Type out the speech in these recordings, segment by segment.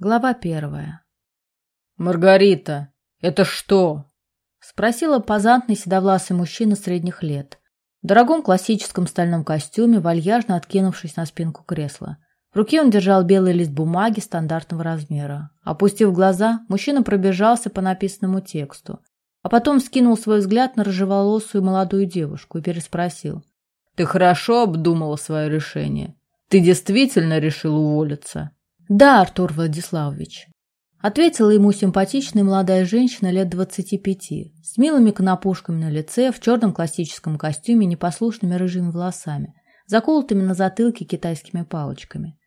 Глава первая. «Маргарита, это что?» — спросил опозантный седовласый мужчина средних лет. В дорогом классическом стальном костюме, вальяжно откинувшись на спинку кресла. В руке он держал белый лист бумаги стандартного размера. Опустив глаза, мужчина пробежался по написанному тексту, а потом скинул свой взгляд на рыжеволосую молодую девушку и переспросил. «Ты хорошо обдумала свое решение? Ты действительно решил уволиться?» «Да, Артур Владиславович», — ответила ему симпатичная молодая женщина лет двадцати пяти, с милыми конопушками на лице, в черном классическом костюме, непослушными рыжими волосами, заколотыми на затылке китайскими палочками.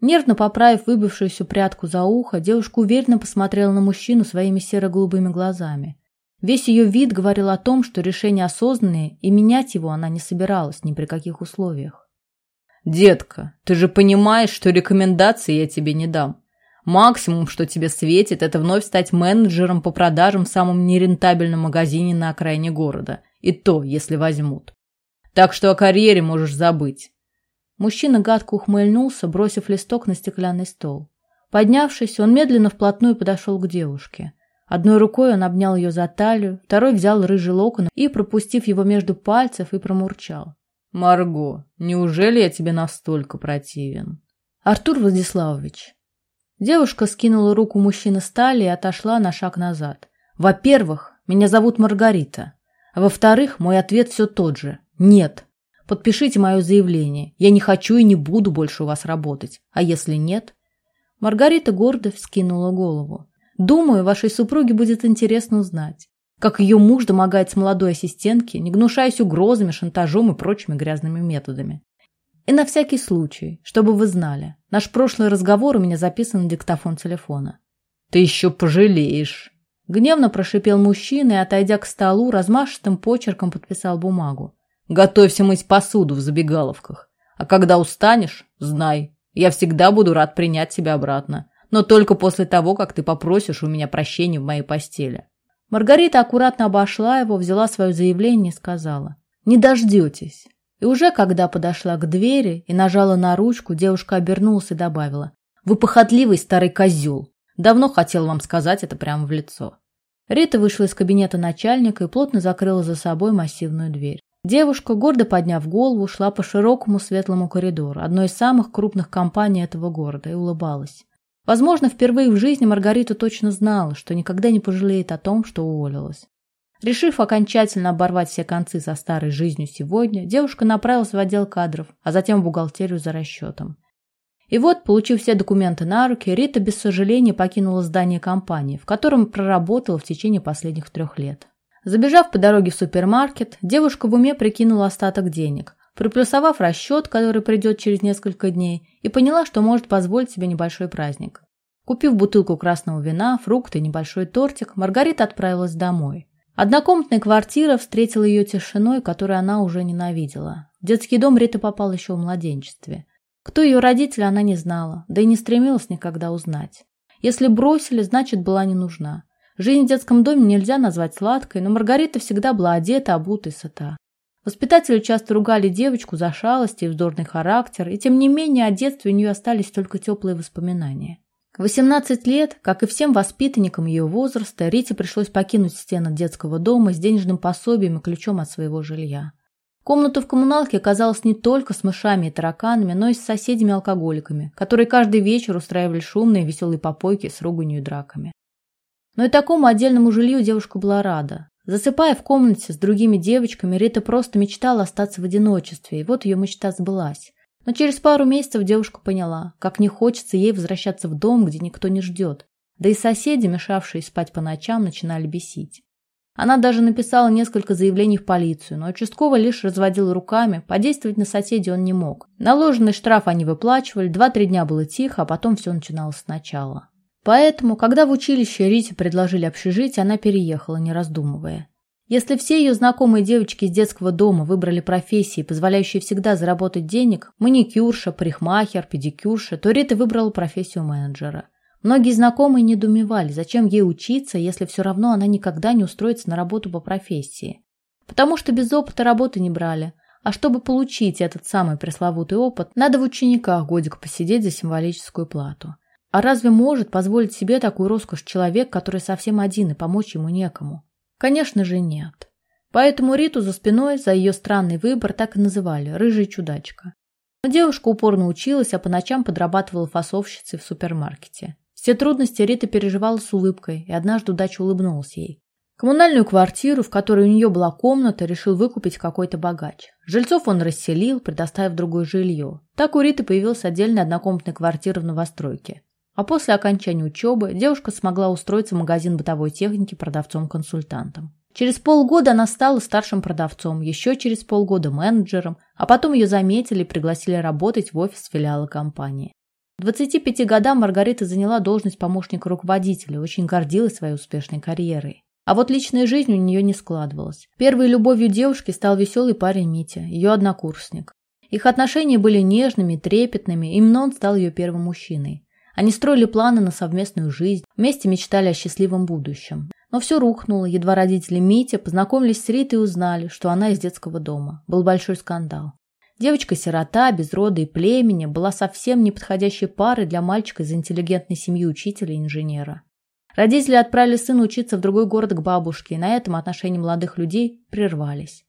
Нервно поправив выбившуюся прядку за ухо, девушка уверенно посмотрела на мужчину своими серо-голубыми глазами. Весь ее вид говорил о том, что решение осознанное, и менять его она не собиралась ни при каких условиях. «Детка, ты же понимаешь, что рекомендации я тебе не дам. Максимум, что тебе светит, это вновь стать менеджером по продажам в самом нерентабельном магазине на окраине города. И то, если возьмут. Так что о карьере можешь забыть». Мужчина гадко ухмыльнулся, бросив листок на стеклянный стол. Поднявшись, он медленно вплотную подошел к девушке. Одной рукой он обнял ее за талию, второй взял рыжий локон и, пропустив его между пальцев, и промурчал. Марго, неужели я тебе настолько противен? Артур Владиславович. Девушка скинула руку мужчины с и отошла на шаг назад. Во-первых, меня зовут Маргарита. А во-вторых, мой ответ все тот же. Нет. Подпишите мое заявление. Я не хочу и не буду больше у вас работать. А если нет? Маргарита гордо вскинула голову. Думаю, вашей супруге будет интересно узнать как ее муж домогается молодой ассистентке, не гнушаясь угрозами, шантажом и прочими грязными методами. И на всякий случай, чтобы вы знали, наш прошлый разговор у меня записан на диктофон телефона. «Ты еще пожалеешь!» Гневно прошипел мужчина и, отойдя к столу, размашистым почерком подписал бумагу. «Готовься мыть посуду в забегаловках. А когда устанешь, знай, я всегда буду рад принять тебя обратно, но только после того, как ты попросишь у меня прощения в моей постели. Маргарита аккуратно обошла его, взяла свое заявление и сказала «Не дождетесь». И уже когда подошла к двери и нажала на ручку, девушка обернулась и добавила «Вы похотливый старый козел. Давно хотел вам сказать это прямо в лицо». Рита вышла из кабинета начальника и плотно закрыла за собой массивную дверь. Девушка, гордо подняв голову, шла по широкому светлому коридору, одной из самых крупных компаний этого города, и улыбалась. Возможно, впервые в жизни Маргарита точно знала, что никогда не пожалеет о том, что уволилась. Решив окончательно оборвать все концы со старой жизнью сегодня, девушка направилась в отдел кадров, а затем в бухгалтерию за расчетом. И вот, получив все документы на руки, Рита без сожаления покинула здание компании, в котором проработала в течение последних трех лет. Забежав по дороге в супермаркет, девушка в уме прикинула остаток денег, приплюсовав расчет, который придет через несколько дней, и поняла, что может позволить себе небольшой праздник. Купив бутылку красного вина, фрукты небольшой тортик, Маргарита отправилась домой. Однокомнатная квартира встретила ее тишиной, которую она уже ненавидела. В детский дом Рита попала еще в младенчестве. Кто ее родители, она не знала, да и не стремилась никогда узнать. Если бросили, значит, была не нужна. Жизнь в детском доме нельзя назвать сладкой, но Маргарита всегда была одета, обута и сыта. Воспитатели часто ругали девочку за шалость и вздорный характер, и тем не менее о детстве у нее остались только теплые воспоминания. В 18 лет, как и всем воспитанникам ее возраста, Рите пришлось покинуть стены детского дома с денежным пособием и ключом от своего жилья. Комната в коммуналке оказалась не только с мышами и тараканами, но и с соседями-алкоголиками, которые каждый вечер устраивали шумные веселые попойки с руганью и драками. Но и такому отдельному жилью девушка была рада. Засыпая в комнате с другими девочками, Рита просто мечтала остаться в одиночестве, и вот ее мечта сбылась. Но через пару месяцев девушка поняла, как не хочется ей возвращаться в дом, где никто не ждет. Да и соседи, мешавшие спать по ночам, начинали бесить. Она даже написала несколько заявлений в полицию, но участковый лишь разводил руками, подействовать на соседей он не мог. Наложенный штраф они выплачивали, два-три дня было тихо, а потом все начиналось сначала. Поэтому, когда в училище Рите предложили общежитие, она переехала, не раздумывая. Если все ее знакомые девочки из детского дома выбрали профессии, позволяющие всегда заработать денег, маникюрша, парикмахер, педикюрша, то Рита выбрала профессию менеджера. Многие знакомые недоумевали, зачем ей учиться, если все равно она никогда не устроится на работу по профессии. Потому что без опыта работы не брали. А чтобы получить этот самый пресловутый опыт, надо в учениках годик посидеть за символическую плату. А разве может позволить себе такую роскошь человек, который совсем один и помочь ему некому? Конечно же нет. Поэтому Риту за спиной за ее странный выбор так и называли «рыжая чудачка». Но девушка упорно училась, а по ночам подрабатывала фасовщицей в супермаркете. Все трудности Рита переживала с улыбкой, и однажды удача улыбнулась ей. Коммунальную квартиру, в которой у нее была комната, решил выкупить какой-то богач. Жильцов он расселил, предоставив другое жилье. Так у Риты появилась отдельная однокомнатная квартира в новостройке. А после окончания учебы девушка смогла устроиться в магазин бытовой техники продавцом-консультантом. Через полгода она стала старшим продавцом, еще через полгода менеджером, а потом ее заметили и пригласили работать в офис филиала компании. К 25 годам Маргарита заняла должность помощника руководителя, очень гордилась своей успешной карьерой. А вот личная жизнь у нее не складывалась. Первой любовью девушки стал веселый парень Митя, ее однокурсник. Их отношения были нежными, трепетными, именно он стал ее первым мужчиной. Они строили планы на совместную жизнь, вместе мечтали о счастливом будущем. Но все рухнуло, едва родители Митя познакомились с Ритой и узнали, что она из детского дома. Был большой скандал. Девочка-сирота, без рода и племени, была совсем неподходящей парой для мальчика из интеллигентной семьи учителя и инженера. Родители отправили сына учиться в другой город к бабушке, и на этом отношения молодых людей прервались.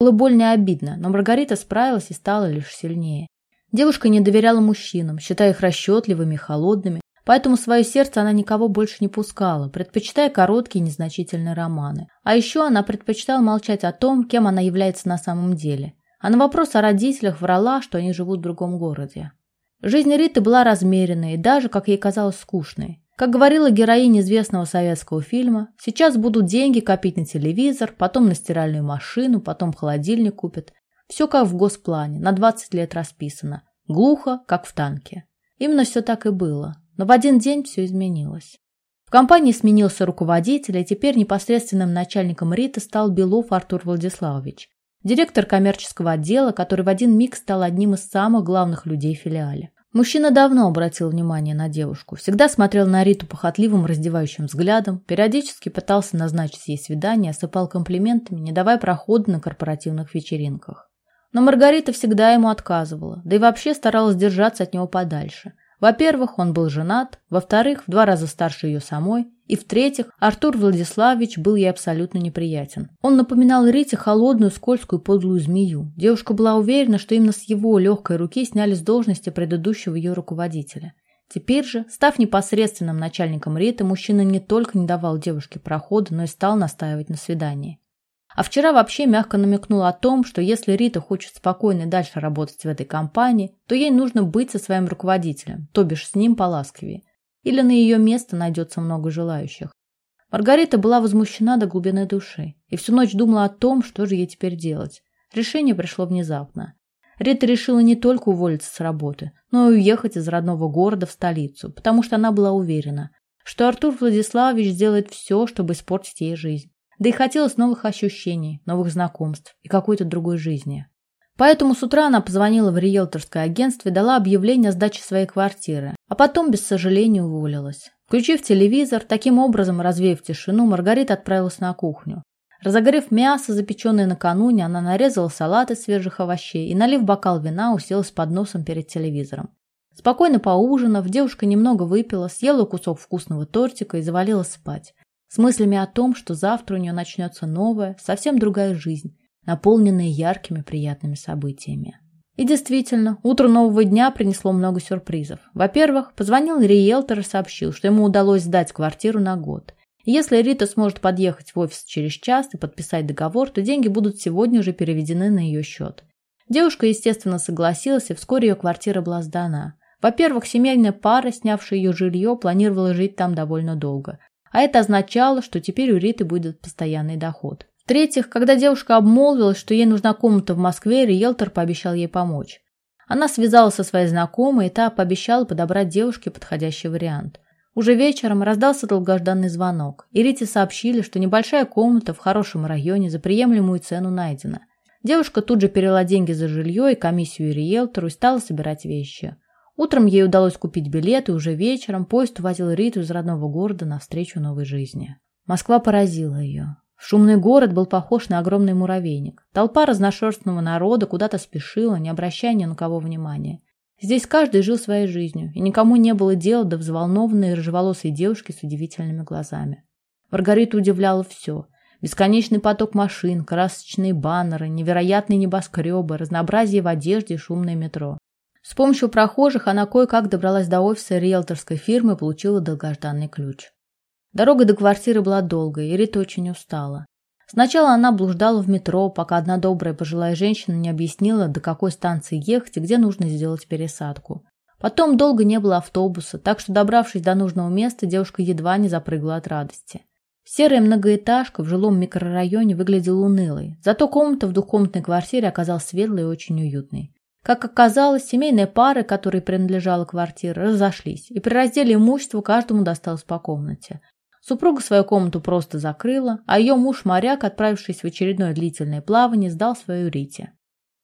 Было больно и обидно, но Маргарита справилась и стала лишь сильнее. Девушка не доверяла мужчинам, считая их расчетливыми холодными, поэтому свое сердце она никого больше не пускала, предпочитая короткие незначительные романы. А еще она предпочитала молчать о том, кем она является на самом деле. А на вопрос о родителях врала, что они живут в другом городе. Жизнь Риты была размеренной и даже, как ей казалось, скучной. Как говорила героиня известного советского фильма, сейчас будут деньги копить на телевизор, потом на стиральную машину, потом холодильник купят. Все как в госплане, на 20 лет расписано. Глухо, как в танке. Именно все так и было. Но в один день все изменилось. В компании сменился руководитель, и теперь непосредственным начальником РИТа стал Белов Артур Владиславович, директор коммерческого отдела, который в один миг стал одним из самых главных людей филиале. Мужчина давно обратил внимание на девушку, всегда смотрел на Риту похотливым раздевающим взглядом, периодически пытался назначить ей свидание, осыпал комплиментами, не давая прохода на корпоративных вечеринках. Но Маргарита всегда ему отказывала, да и вообще старалась держаться от него подальше. Во-первых, он был женат, во-вторых, в два раза старше ее самой, и в-третьих, Артур Владиславович был ей абсолютно неприятен. Он напоминал Рите холодную, скользкую, подлую змею. Девушка была уверена, что именно с его легкой руки сняли с должности предыдущего ее руководителя. Теперь же, став непосредственным начальником Риты, мужчина не только не давал девушке прохода, но и стал настаивать на свидании. А вчера вообще мягко намекнул о том, что если Рита хочет спокойно дальше работать в этой компании, то ей нужно быть со своим руководителем, то бишь с ним поласковее. Или на ее место найдется много желающих. Маргарита была возмущена до глубины души и всю ночь думала о том, что же ей теперь делать. Решение пришло внезапно. Рита решила не только уволиться с работы, но и уехать из родного города в столицу, потому что она была уверена, что Артур Владиславович сделает все, чтобы испортить ей жизнь. Да и хотелось новых ощущений, новых знакомств и какой-то другой жизни. Поэтому с утра она позвонила в риэлторское агентство и дала объявление о сдаче своей квартиры, а потом без сожаления уволилась. Включив телевизор, таким образом развеяв тишину, Маргарита отправилась на кухню. Разогрев мясо, запеченное накануне, она нарезала салат из свежих овощей и, налив бокал вина, уселась под носом перед телевизором. Спокойно поужинав, девушка немного выпила, съела кусок вкусного тортика и завалилась спать с мыслями о том, что завтра у нее начнется новая, совсем другая жизнь, наполненная яркими приятными событиями. И действительно, утро нового дня принесло много сюрпризов. Во-первых, позвонил риэлтор и сообщил, что ему удалось сдать квартиру на год. И если Рита сможет подъехать в офис через час и подписать договор, то деньги будут сегодня уже переведены на ее счет. Девушка, естественно, согласилась, и вскоре ее квартира была сдана. Во-первых, семейная пара, снявшая ее жилье, планировала жить там довольно долго. А это означало, что теперь у Риты будет постоянный доход. В-третьих, когда девушка обмолвилась, что ей нужна комната в Москве, риэлтор пообещал ей помочь. Она связалась со своей знакомой, и та пообещала подобрать девушке подходящий вариант. Уже вечером раздался долгожданный звонок, и Рите сообщили, что небольшая комната в хорошем районе за приемлемую цену найдена. Девушка тут же перевела деньги за жилье и комиссию риэлтору и стала собирать вещи. Утром ей удалось купить билет, и уже вечером поезд увозил Риту из родного города навстречу новой жизни. Москва поразила ее. Шумный город был похож на огромный муравейник. Толпа разношерстного народа куда-то спешила, не обращая ни на кого внимания. Здесь каждый жил своей жизнью, и никому не было дела до взволнованной рыжеволосой девушки с удивительными глазами. Маргариту удивляло все. Бесконечный поток машин, красочные баннеры, невероятные небоскребы, разнообразие в одежде и шумное метро. С помощью прохожих она кое-как добралась до офиса риэлторской фирмы и получила долгожданный ключ. Дорога до квартиры была долгой, и Рита очень устала. Сначала она блуждала в метро, пока одна добрая пожилая женщина не объяснила, до какой станции ехать и где нужно сделать пересадку. Потом долго не было автобуса, так что, добравшись до нужного места, девушка едва не запрыгала от радости. Серая многоэтажка в жилом микрорайоне выглядела унылой, зато комната в двухкомнатной квартире оказалась светлой и очень уютной. Как оказалось, семейные пары, которой принадлежала квартира, разошлись, и при разделе имущества каждому досталось по комнате. Супруга свою комнату просто закрыла, а ее муж-моряк, отправившись в очередное длительное плавание, сдал свою Рите.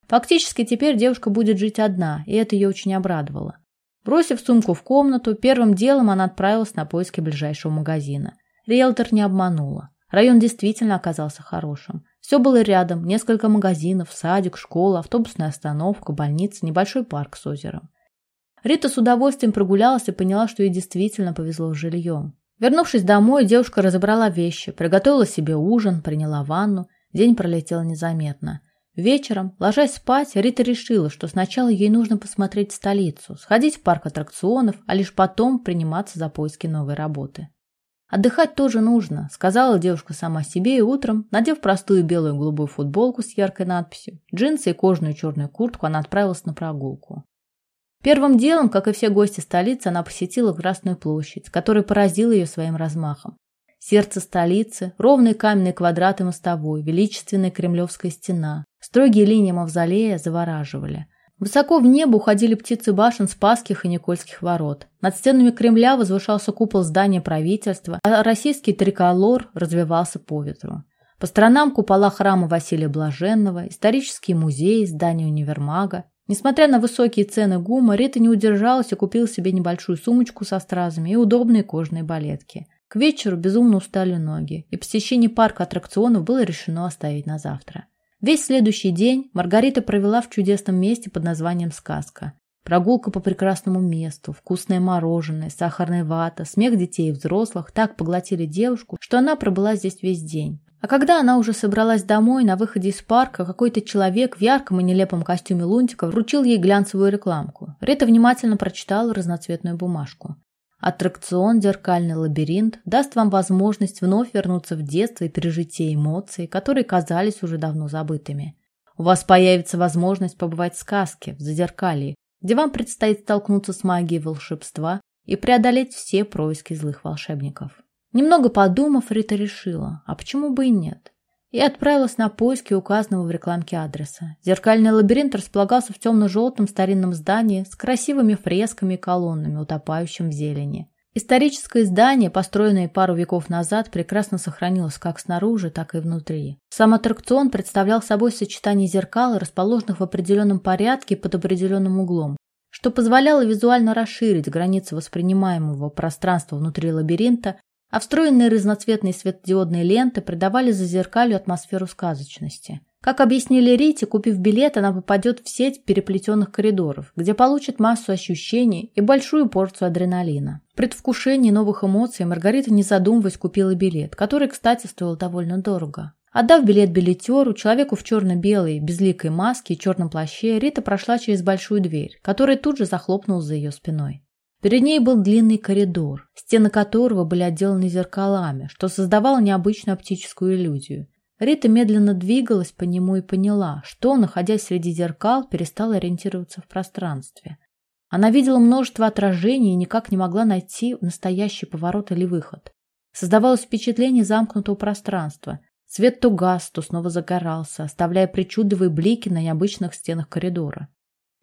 Фактически теперь девушка будет жить одна, и это ее очень обрадовало. Бросив сумку в комнату, первым делом она отправилась на поиски ближайшего магазина. Риэлтор не обманула. Район действительно оказался хорошим. Все было рядом, несколько магазинов, садик, школа, автобусная остановка, больница, небольшой парк с озером. Рита с удовольствием прогулялась и поняла, что ей действительно повезло с жильем. Вернувшись домой, девушка разобрала вещи, приготовила себе ужин, приняла ванну. День пролетел незаметно. Вечером, ложась спать, Рита решила, что сначала ей нужно посмотреть столицу, сходить в парк аттракционов, а лишь потом приниматься за поиски новой работы. «Отдыхать тоже нужно», — сказала девушка сама себе и утром, надев простую белую голубую футболку с яркой надписью, джинсы и кожаную черную куртку, она отправилась на прогулку. Первым делом, как и все гости столицы, она посетила Красную площадь, которая поразила ее своим размахом. Сердце столицы, ровные каменные квадраты мостовой, величественная кремлевская стена, строгие линии мавзолея завораживали. Высоко в небо уходили птицы башен Спасских и Никольских ворот. Над стенами Кремля возвышался купол здания правительства, а российский триколор развивался по ветру. По сторонам купола храма Василия Блаженного, исторические музеи, здания универмага, Несмотря на высокие цены ГУМа, Рита не удержалась и купила себе небольшую сумочку со стразами и удобные кожаные балетки. К вечеру безумно устали ноги, и посещение парка аттракционов было решено оставить на завтра. Весь следующий день Маргарита провела в чудесном месте под названием «Сказка». Прогулка по прекрасному месту, вкусное мороженое, сахарная вата, смех детей и взрослых так поглотили девушку, что она пробыла здесь весь день. А когда она уже собралась домой, на выходе из парка какой-то человек в ярком и нелепом костюме лунтика вручил ей глянцевую рекламку. Рита внимательно прочитала разноцветную бумажку. Аттракцион «Зеркальный лабиринт» даст вам возможность вновь вернуться в детство и пережить те эмоции, которые казались уже давно забытыми. У вас появится возможность побывать в сказке, в Зазеркалье, где вам предстоит столкнуться с магией волшебства и преодолеть все происки злых волшебников. Немного подумав, Рита решила, а почему бы и нет? И отправилась на поиски указанного в рекламке адреса. Зеркальный лабиринт располагался в темно-желтом старинном здании с красивыми фресками и колоннами, утопающим в зелени. Историческое здание, построенное пару веков назад, прекрасно сохранилось как снаружи, так и внутри. Сам аттракцион представлял собой сочетание зеркал, расположенных в определенном порядке под определенным углом, что позволяло визуально расширить границы воспринимаемого пространства внутри лабиринта а встроенные разноцветные светодиодные ленты придавали зазеркалью атмосферу сказочности. Как объяснили Рите, купив билет, она попадет в сеть переплетенных коридоров, где получит массу ощущений и большую порцию адреналина. В предвкушении новых эмоций Маргарита, не задумываясь, купила билет, который, кстати, стоил довольно дорого. Отдав билет билетеру, человеку в черно-белой, безликой маске и черном плаще, Рита прошла через большую дверь, которая тут же захлопнулась за ее спиной. Перед ней был длинный коридор, стены которого были отделаны зеркалами, что создавало необычную оптическую иллюзию. Рита медленно двигалась по нему и поняла, что, находясь среди зеркал, перестала ориентироваться в пространстве. Она видела множество отражений и никак не могла найти настоящий поворот или выход. Создавалось впечатление замкнутого пространства. Свет то гас, то снова загорался, оставляя причудливые блики на необычных стенах коридора.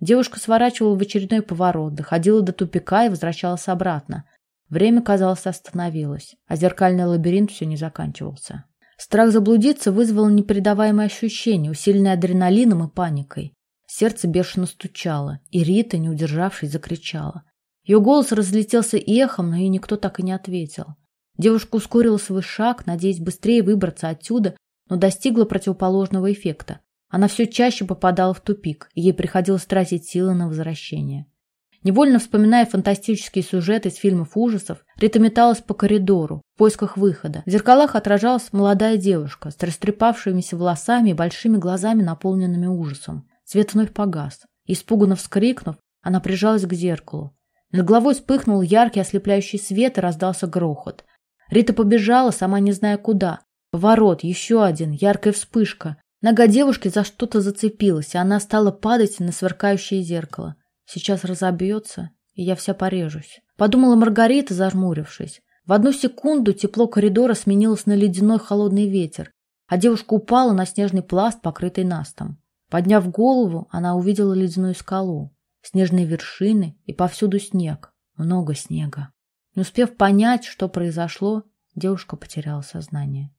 Девушка сворачивала в очередной поворот, доходила до тупика и возвращалась обратно. Время, казалось, остановилось, а зеркальный лабиринт все не заканчивался. Страх заблудиться вызвал непередаваемое ощущение, усиленное адреналином и паникой. Сердце бешено стучало, и Рита, не удержавшись, закричала. Ее голос разлетелся эхом, но ей никто так и не ответил. Девушка ускорила свой шаг, надеясь быстрее выбраться отсюда, но достигла противоположного эффекта. Она все чаще попадала в тупик, и ей приходилось тратить силы на возвращение. Невольно вспоминая фантастические сюжеты из фильмов ужасов, Рита металась по коридору в поисках выхода. В зеркалах отражалась молодая девушка с растрепавшимися волосами и большими глазами, наполненными ужасом. Свет вновь погас. Испуганно вскрикнув, она прижалась к зеркалу. Над головой вспыхнул яркий ослепляющий свет и раздался грохот. Рита побежала, сама не зная куда. Поворот, еще один, яркая вспышка. Нога девушки за что-то зацепилась, и она стала падать на сверкающее зеркало. Сейчас разобьется, и я вся порежусь. Подумала Маргарита, зажмурившись. В одну секунду тепло коридора сменилось на ледяной холодный ветер, а девушка упала на снежный пласт, покрытый настом. Подняв голову, она увидела ледяную скалу, снежные вершины и повсюду снег, много снега. Не успев понять, что произошло, девушка потеряла сознание.